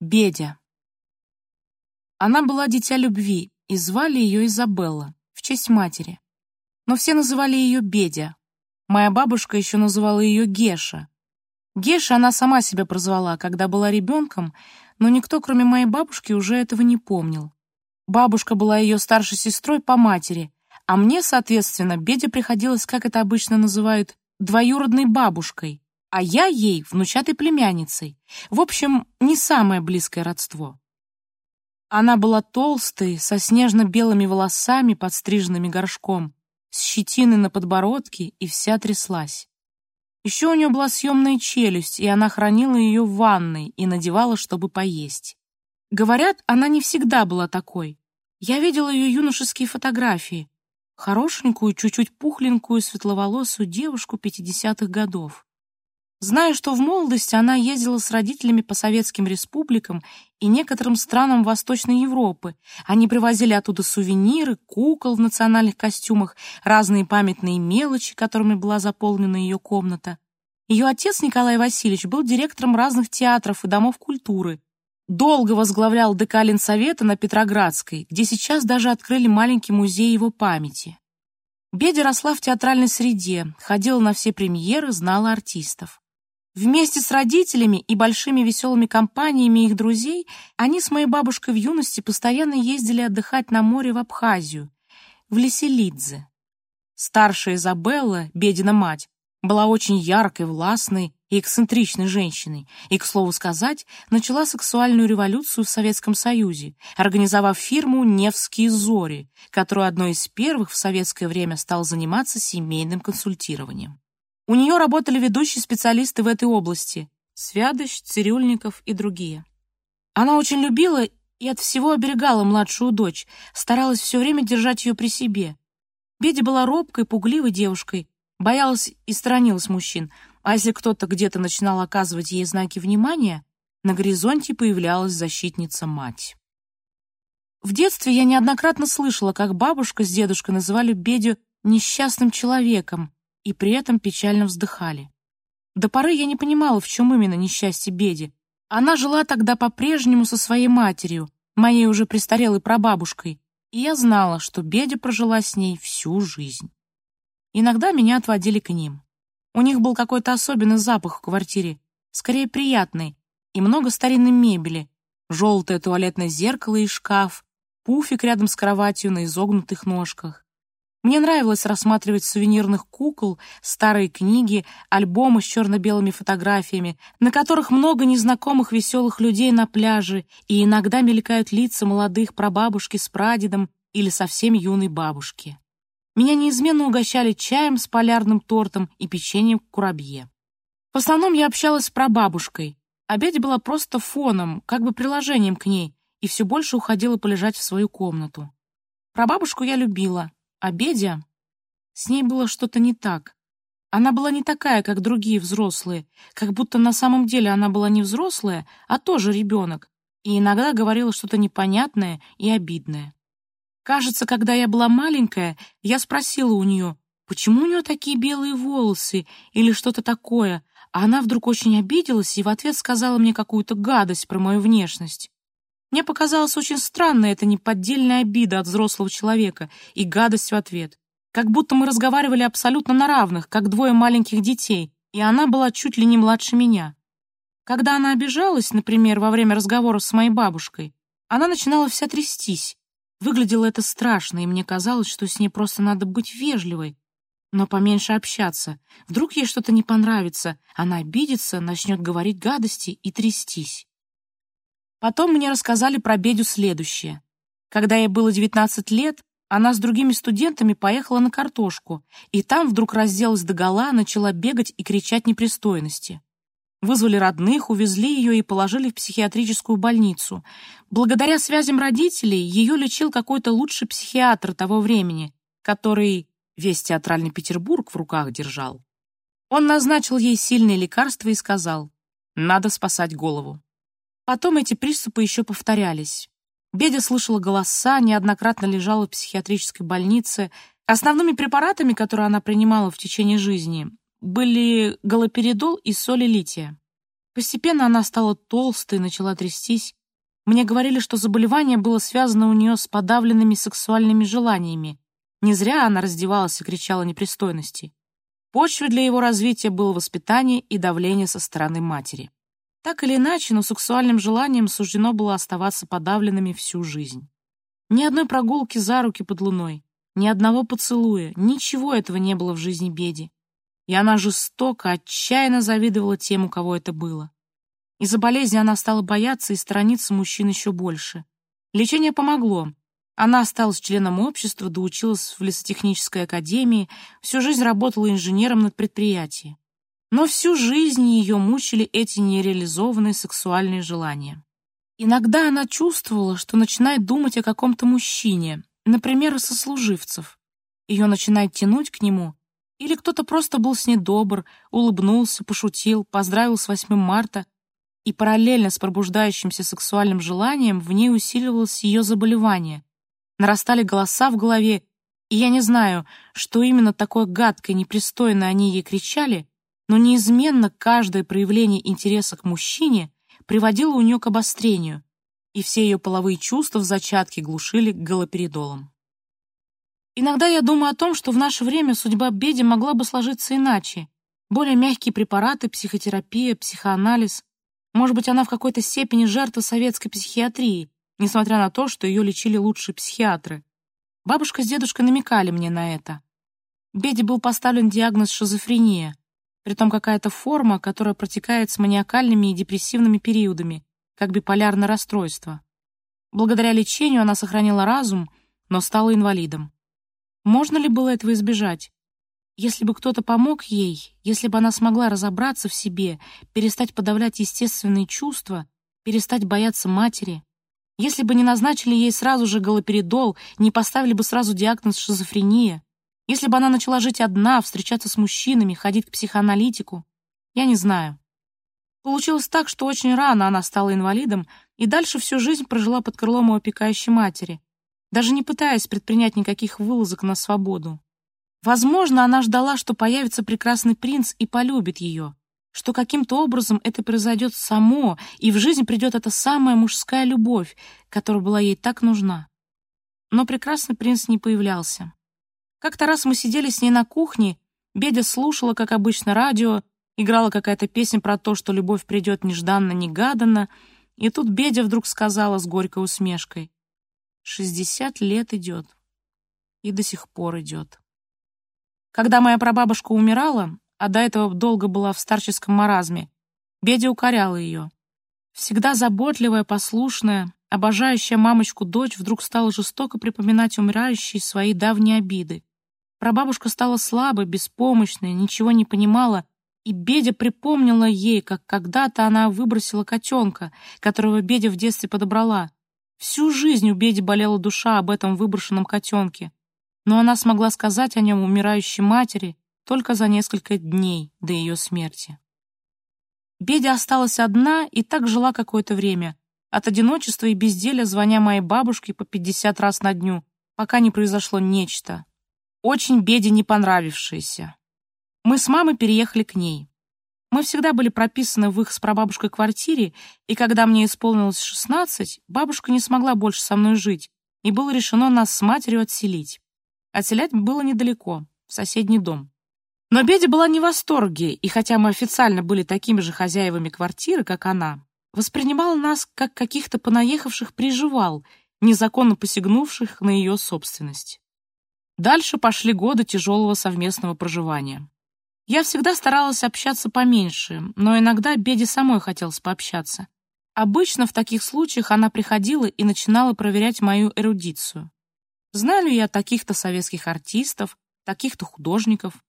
Бедя. Она была дитя любви, и звали ее Изабелла, в честь матери. Но все называли ее Бедя. Моя бабушка еще называла ее Геша. Геша она сама себя прозвала, когда была ребенком, но никто, кроме моей бабушки, уже этого не помнил. Бабушка была ее старшей сестрой по матери, а мне, соответственно, Бедя приходилось, как это обычно называют, двоюродной бабушкой а я ей внучатой племянницей. В общем, не самое близкое родство. Она была толстой, со снежно-белыми волосами, подстриженными горшком, с щетиной на подбородке и вся тряслась. Еще у нее была съемная челюсть, и она хранила ее в ванной и надевала, чтобы поесть. Говорят, она не всегда была такой. Я видела ее юношеские фотографии. Хорошенькую, чуть-чуть пухленькую, светловолосую девушку пятидесятых годов. Знаю, что в молодости она ездила с родителями по советским республикам и некоторым странам Восточной Европы. Они привозили оттуда сувениры, кукол в национальных костюмах, разные памятные мелочи, которыми была заполнена ее комната. Ее отец Николай Васильевич был директором разных театров и домов культуры. Долго возглавлял ДК Ленсовета на Петроградской, где сейчас даже открыли маленький музей его памяти. Бедя росла в театральной среде, ходила на все премьеры, знала артистов. Вместе с родителями и большими веселыми компаниями их друзей они с моей бабушкой в юности постоянно ездили отдыхать на море в Абхазию, в Леселидзе. Старшая Изабелла, Бедина мать, была очень яркой, властной и эксцентричной женщиной, и, к слову сказать, начала сексуальную революцию в Советском Союзе, организовав фирму «Невские зори», которую одной из первых в советское время стал заниматься семейным консультированием. У нее работали ведущие специалисты в этой области — Свядощ, Цирюльников и другие. Она очень любила и от всего оберегала младшую дочь, старалась все время держать ее при себе. Беди была робкой, пугливой девушкой, боялась и сторонилась мужчин, а если кто-то где-то начинал оказывать ей знаки внимания, на горизонте появлялась защитница-мать. В детстве я неоднократно слышала, как бабушка с дедушкой называли Бедю несчастным человеком, и при этом печально вздыхали. До поры я не понимала, в чем именно несчастье Беди. Она жила тогда по-прежнему со своей матерью, моей уже престарелой прабабушкой, и я знала, что Бедя прожила с ней всю жизнь. Иногда меня отводили к ним. У них был какой-то особенный запах в квартире, скорее приятный, и много старинной мебели, желтое туалетное зеркало и шкаф, пуфик рядом с кроватью на изогнутых ножках. Мне нравилось рассматривать сувенирных кукол, старые книги, альбомы с черно-белыми фотографиями, на которых много незнакомых веселых людей на пляже, и иногда мелькают лица молодых прабабушки с прадедом или совсем юной бабушки. Меня неизменно угощали чаем с полярным тортом и печеньем курабье. В основном я общалась с прабабушкой. Обедь была просто фоном, как бы приложением к ней, и все больше уходила полежать в свою комнату. Прабабушку я любила, Бедя... С ней было что-то не так. Она была не такая, как другие взрослые, как будто на самом деле она была не взрослая, а тоже ребенок, и иногда говорила что-то непонятное и обидное. Кажется, когда я была маленькая, я спросила у нее, почему у нее такие белые волосы или что-то такое, а она вдруг очень обиделась и в ответ сказала мне какую-то гадость про мою внешность. Мне показалось очень странной эта неподдельная обида от взрослого человека и гадость в ответ. Как будто мы разговаривали абсолютно на равных, как двое маленьких детей, и она была чуть ли не младше меня. Когда она обижалась, например, во время разговора с моей бабушкой, она начинала вся трястись. Выглядело это страшно, и мне казалось, что с ней просто надо быть вежливой, но поменьше общаться. Вдруг ей что-то не понравится, она обидится, начнет говорить гадости и трястись. Потом мне рассказали про Бедю следующее. Когда ей было 19 лет, она с другими студентами поехала на картошку, и там вдруг разделась догола, начала бегать и кричать непристойности. Вызвали родных, увезли ее и положили в психиатрическую больницу. Благодаря связям родителей ее лечил какой-то лучший психиатр того времени, который весь театральный Петербург в руках держал. Он назначил ей сильные лекарства и сказал, «Надо спасать голову». Потом эти приступы еще повторялись. Бедя слышала голоса, неоднократно лежала в психиатрической больнице. Основными препаратами, которые она принимала в течение жизни, были галоперидол и соли лития. Постепенно она стала толстой, начала трястись. Мне говорили, что заболевание было связано у нее с подавленными сексуальными желаниями. Не зря она раздевалась и кричала непристойности. Почвой для его развития было воспитание и давление со стороны матери. Так или иначе, но сексуальным желанием суждено было оставаться подавленными всю жизнь. Ни одной прогулки за руки под луной, ни одного поцелуя, ничего этого не было в жизни Беди. И она жестоко, отчаянно завидовала тем, у кого это было. Из-за болезни она стала бояться и сторониться мужчин еще больше. Лечение помогло. Она осталась членом общества, доучилась в лесотехнической академии, всю жизнь работала инженером над предприятием. Но всю жизнь ее мучили эти нереализованные сексуальные желания. Иногда она чувствовала, что начинает думать о каком-то мужчине, например, о сослуживцев. Ее начинает тянуть к нему, или кто-то просто был с ней добр, улыбнулся, пошутил, поздравил с 8 марта, и параллельно с пробуждающимся сексуальным желанием в ней усиливалось ее заболевание. Нарастали голоса в голове, и я не знаю, что именно такое гадкое, непристойное они ей кричали, но неизменно каждое проявление интереса к мужчине приводило у нее к обострению, и все ее половые чувства в зачатке глушили галоперидолом. Иногда я думаю о том, что в наше время судьба Беди могла бы сложиться иначе. Более мягкие препараты, психотерапия, психоанализ. Может быть, она в какой-то степени жертва советской психиатрии, несмотря на то, что ее лечили лучшие психиатры. Бабушка с дедушкой намекали мне на это. Беде был поставлен диагноз шизофрения, притом какая-то форма, которая протекает с маниакальными и депрессивными периодами, как биполярное расстройство. Благодаря лечению она сохранила разум, но стала инвалидом. Можно ли было этого избежать? Если бы кто-то помог ей, если бы она смогла разобраться в себе, перестать подавлять естественные чувства, перестать бояться матери, если бы не назначили ей сразу же галоперидол, не поставили бы сразу диагноз шизофрения, если бы она начала жить одна, встречаться с мужчинами, ходить к психоаналитику, я не знаю. Получилось так, что очень рано она стала инвалидом и дальше всю жизнь прожила под крылом у опекающей матери, даже не пытаясь предпринять никаких вылазок на свободу. Возможно, она ждала, что появится прекрасный принц и полюбит ее, что каким-то образом это произойдет само, и в жизнь придет эта самая мужская любовь, которая была ей так нужна. Но прекрасный принц не появлялся. Как-то раз мы сидели с ней на кухне, Бедя слушала, как обычно, радио, играла какая-то песня про то, что любовь придет нежданно-негаданно, и тут Бедя вдруг сказала с горькой усмешкой, «Шестьдесят лет идет, и до сих пор идет». Когда моя прабабушка умирала, а до этого долго была в старческом маразме, Бедя укоряла ее. Всегда заботливая, послушная, обожающая мамочку дочь вдруг стала жестоко припоминать умирающие свои давние обиды. Прабабушка стала слабой, беспомощной, ничего не понимала, и Бедя припомнила ей, как когда-то она выбросила котенка, которого Бедя в детстве подобрала. Всю жизнь у Беди болела душа об этом выброшенном котенке, но она смогла сказать о нем умирающей матери только за несколько дней до ее смерти. Бедя осталась одна и так жила какое-то время, от одиночества и безделия звоня моей бабушке по 50 раз на дню, пока не произошло нечто, очень Беде не понравившееся. Мы с мамой переехали к ней. Мы всегда были прописаны в их с прабабушкой квартире, и когда мне исполнилось 16, бабушка не смогла больше со мной жить, и было решено нас с матерью отселить. Отселять было недалеко, в соседний дом. Но Бедя была не в восторге, и хотя мы официально были такими же хозяевами квартиры, как она, воспринимала нас как каких-то понаехавших приживал, незаконно посягнувших на ее собственность. Дальше пошли годы тяжелого совместного проживания. Я всегда старалась общаться поменьше, но иногда Беде самой хотелось пообщаться. Обычно в таких случаях она приходила и начинала проверять мою эрудицию. Знаю ли я таких-то советских артистов, таких-то художников?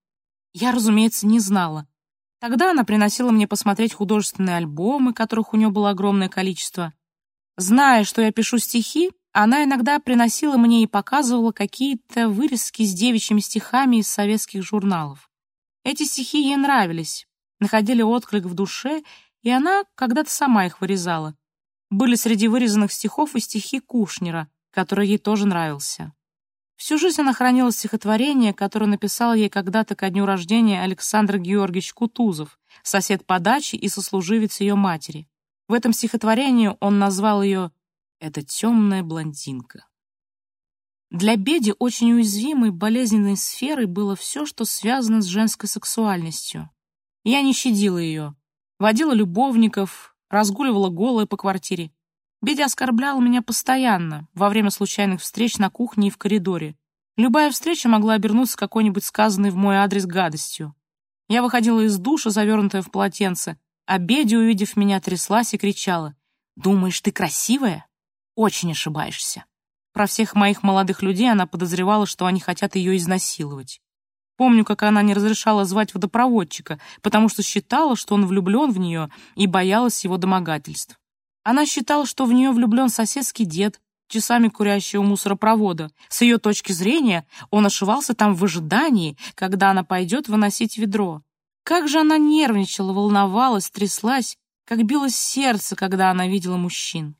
Я, разумеется, не знала. Тогда она приносила мне посмотреть художественные альбомы, которых у нее было огромное количество. Зная, что я пишу стихи, она иногда приносила мне и показывала какие-то вырезки с девичьими стихами из советских журналов. Эти стихи ей нравились, находили отклик в душе, и она когда-то сама их вырезала. Были среди вырезанных стихов и стихи Кушнера, который ей тоже нравился. Всю жизнь она хранила стихотворение, которое написал ей когда-то ко дню рождения Александр Георгиевич Кутузов, сосед по даче и сослуживец ее матери. В этом стихотворении он назвал ее «эта темная блондинка». Для Беди очень уязвимой, болезненной сферой было все, что связано с женской сексуальностью. Я не щадила ее, водила любовников, разгуливала голая по квартире. Бедя оскорблял меня постоянно, во время случайных встреч на кухне и в коридоре. Любая встреча могла обернуться какой-нибудь сказанной в мой адрес гадостью. Я выходила из душа, завернутая в полотенце, а Бедя, увидев меня, тряслась и кричала. «Думаешь, ты красивая? Очень ошибаешься». Про всех моих молодых людей она подозревала, что они хотят ее изнасиловать. Помню, как она не разрешала звать водопроводчика, потому что считала, что он влюблен в нее и боялась его домогательств. Она считала, что в нее влюблен соседский дед, часами курящий у мусоропровода. С ее точки зрения, он ошивался там в ожидании, когда она пойдет выносить ведро. Как же она нервничала, волновалась, тряслась, как билось сердце, когда она видела мужчин.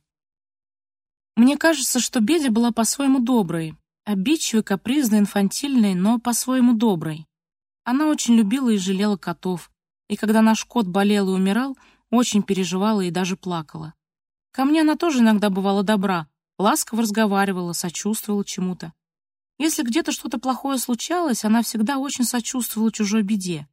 Мне кажется, что Бедя была по-своему доброй, обидчивой, капризной, инфантильной, но по-своему доброй. Она очень любила и жалела котов, и когда наш кот болел и умирал, очень переживала и даже плакала. Ко мне она тоже иногда бывала добра, ласково разговаривала, сочувствовала чему-то. Если где-то что-то плохое случалось, она всегда очень сочувствовала чужой беде.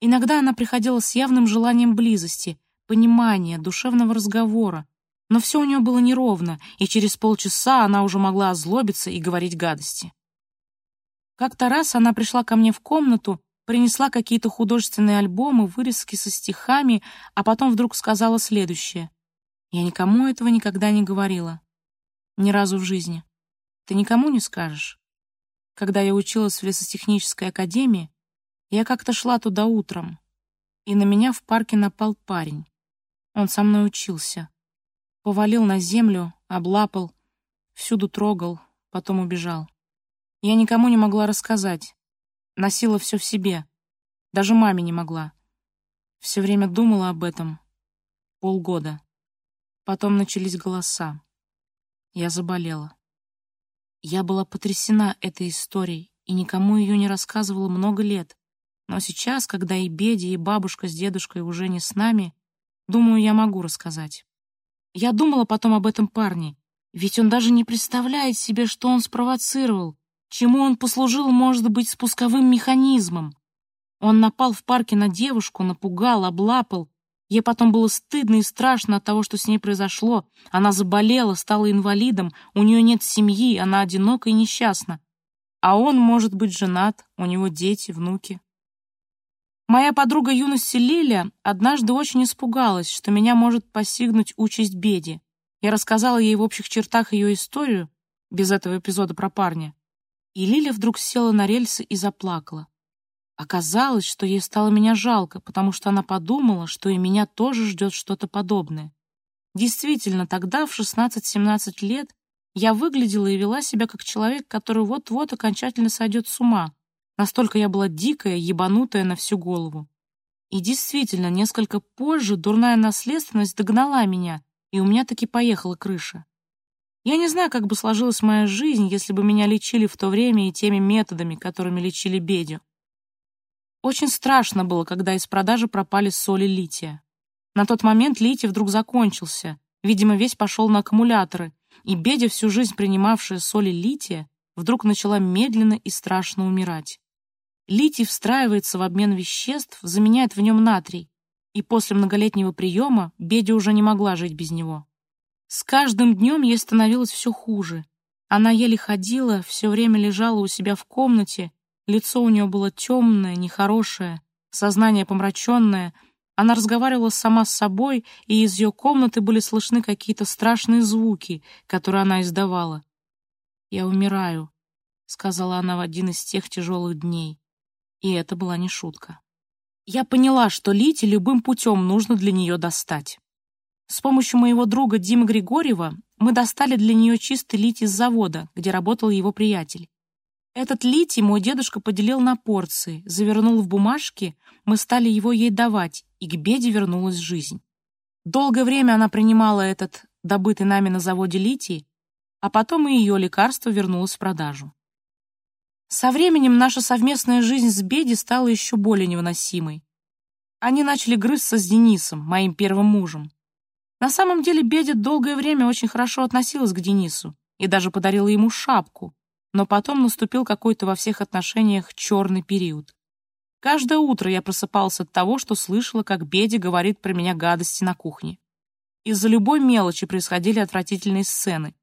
Иногда она приходила с явным желанием близости, понимания, душевного разговора, но все у нее было неровно, и через полчаса она уже могла озлобиться и говорить гадости. Как-то раз она пришла ко мне в комнату, принесла какие-то художественные альбомы, вырезки со стихами, а потом вдруг сказала следующее. Я никому этого никогда не говорила. Ни разу в жизни. Ты никому не скажешь? Когда я училась в лесотехнической академии, я как-то шла туда утром, и на меня в парке напал парень. Он со мной учился. Повалил на землю, облапал, всюду трогал, потом убежал. Я никому не могла рассказать. Носила все в себе. Даже маме не могла. Все время думала об этом. Полгода. Потом начались голоса. Я заболела. Я была потрясена этой историей и никому ее не рассказывала много лет. Но сейчас, когда и Беди, и бабушка с дедушкой уже не с нами, думаю, я могу рассказать. Я думала потом об этом парне, ведь он даже не представляет себе, что он спровоцировал, чему он послужил, может быть, спусковым механизмом. Он напал в парке на девушку, напугал, облапал, Ей потом было стыдно и страшно от того, что с ней произошло. Она заболела, стала инвалидом, у нее нет семьи, она одинока и несчастна. А он может быть женат, у него дети, внуки. Моя подруга юности Лиля однажды очень испугалась, что меня может постигнуть участь Беди. Я рассказала ей в общих чертах ее историю, без этого эпизода про парня. И Лиля вдруг села на рельсы и заплакала. Оказалось, что ей стало меня жалко, потому что она подумала, что и меня тоже ждет что-то подобное. Действительно, тогда, в 16-17 лет, я выглядела и вела себя как человек, который вот-вот окончательно сойдет с ума. Настолько я была дикая, ебанутая на всю голову. И действительно, несколько позже дурная наследственность догнала меня, и у меня таки поехала крыша. Я не знаю, как бы сложилась моя жизнь, если бы меня лечили в то время и теми методами, которыми лечили Бедю. Очень страшно было, когда из продажи пропали соли лития. На тот момент литий вдруг закончился, видимо, весь пошел на аккумуляторы, и Бедя, всю жизнь принимавшая соли лития, вдруг начала медленно и страшно умирать. Литий встраивается в обмен веществ, заменяет в нем натрий, и после многолетнего приема Бедя уже не могла жить без него. С каждым днем ей становилось все хуже. Она еле ходила, все время лежала у себя в комнате Лицо у нее было темное, нехорошее, сознание помраченное. Она разговаривала сама с собой, и из ее комнаты были слышны какие-то страшные звуки, которые она издавала. «Я умираю», — сказала она в один из тех тяжелых дней. И это была не шутка. Я поняла, что Лите любым путем нужно для нее достать. С помощью моего друга Димы Григорьева мы достали для нее чистый литий с завода, где работал его приятель. Этот литий мой дедушка поделил на порции, завернул в бумажки, мы стали его ей давать, и к беде вернулась жизнь. Долгое время она принимала этот добытый нами на заводе литий, а потом и ее лекарство вернулось в продажу. Со временем наша совместная жизнь с Беди стала еще более невыносимой. Они начали грызться с Денисом, моим первым мужем. На самом деле Бедя долгое время очень хорошо относилась к Денису и даже подарила ему шапку, но потом наступил какой-то во всех отношениях черный период. Каждое утро я просыпался от того, что слышала, как Бедя говорит про меня гадости на кухне. Из-за любой мелочи происходили отвратительные сцены.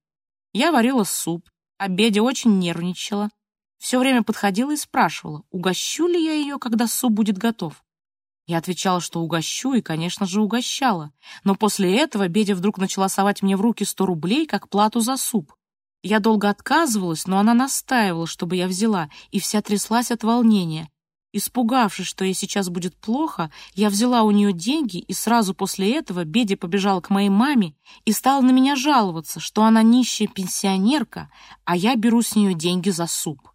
Я варила суп, а Бедя очень нервничала. Все время подходила и спрашивала, угощу ли я ее, когда суп будет готов. Я отвечала, что угощу, и, конечно же, угощала. Но после этого Бедя вдруг начала совать мне в руки сто рублей, как плату за суп. Я долго отказывалась, но она настаивала, чтобы я взяла, и вся тряслась от волнения. Испугавшись, что ей сейчас будет плохо, я взяла у нее деньги, и сразу после этого Бедя побежала к моей маме и стала на меня жаловаться, что она нищая пенсионерка, а я беру с нее деньги за суп.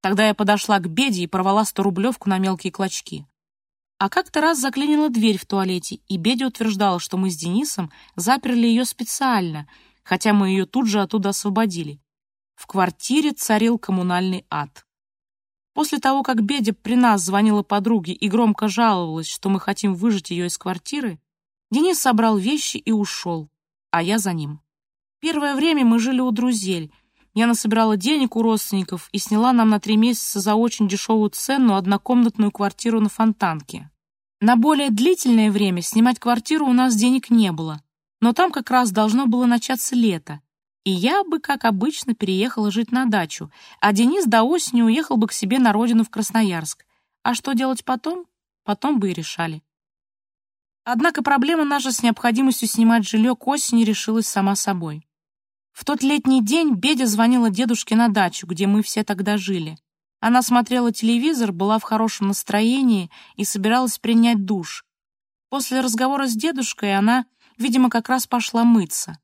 Тогда я подошла к Беде и порвала сто-рублевку на мелкие клочки. А как-то раз заклинила дверь в туалете, и Бедя утверждала, что мы с Денисом заперли ее специально, хотя мы ее тут же оттуда освободили. В квартире царил коммунальный ад. После того, как Бедя при нас звонила подруге и громко жаловалась, что мы хотим выжить ее из квартиры, Денис собрал вещи и ушел, а я за ним. Первое время мы жили у друзей. Я насобирала денег у родственников и сняла нам на три месяца за очень дешевую цену однокомнатную квартиру на Фонтанке. На более длительное время снимать квартиру у нас денег не было, но там как раз должно было начаться лето, и я бы, как обычно, переехала жить на дачу, а Денис до осени уехал бы к себе на родину в Красноярск. А что делать потом? Потом бы и решали. Однако проблема наша с необходимостью снимать жилье к осени решилась сама собой. В тот летний день Бедя звонила дедушке на дачу, где мы все тогда жили. Она смотрела телевизор, была в хорошем настроении и собиралась принять душ. После разговора с дедушкой она, видимо, как раз пошла мыться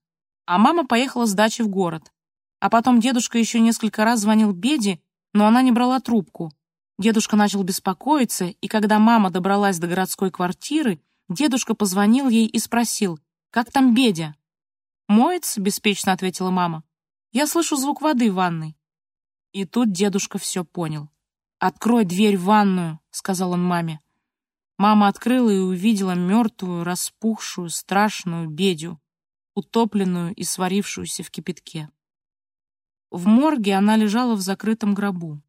а мама поехала с дачи в город. А потом дедушка еще несколько раз звонил Беде, но она не брала трубку. Дедушка начал беспокоиться, и когда мама добралась до городской квартиры, дедушка позвонил ей и спросил, «Как там Бедя?» «Моется», — беспечно ответила мама. «Я слышу звук воды в ванной». И тут дедушка все понял. «Открой дверь в ванную», — сказал он маме. Мама открыла и увидела мертвую, распухшую, страшную Бедю утопленную и сварившуюся в кипятке. В морге она лежала в закрытом гробу.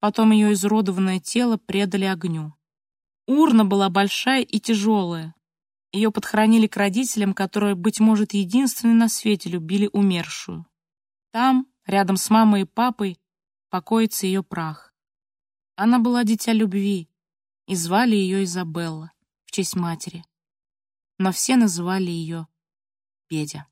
Потом ее изуродованное тело предали огню. Урна была большая и тяжелая. Ее подхоронили к родителям, которые, быть может, единственные на свете любили умершую. Там, рядом с мамой и папой, покоится ее прах. Она была дитя любви, и звали ее Изабелла в честь матери. Но все называли ее Петя.